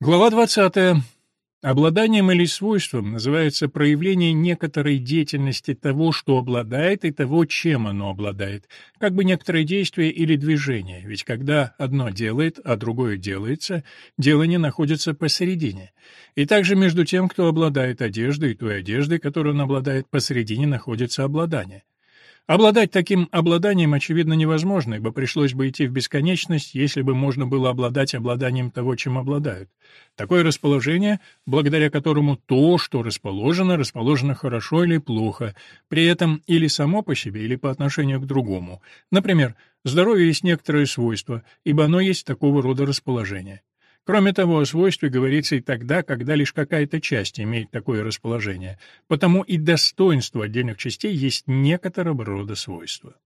Глава 20. Обладанием или свойством называется проявление некоторой деятельности того, что обладает, и того, чем оно обладает, как бы некоторое действие или движение, ведь когда одно делает, а другое делается, делание находится посередине. И также между тем, кто обладает одеждой, и той одеждой, которую он обладает, посередине находится обладание. Обладать таким обладанием, очевидно, невозможно, ибо пришлось бы идти в бесконечность, если бы можно было обладать обладанием того, чем обладают. Такое расположение, благодаря которому то, что расположено, расположено хорошо или плохо, при этом или само по себе, или по отношению к другому. Например, здоровье есть некоторое свойство, ибо оно есть такого рода расположение. Кроме того, о свойстве говорится и тогда, когда лишь какая-то часть имеет такое расположение, потому и достоинство отдельных частей есть некоторого рода свойства.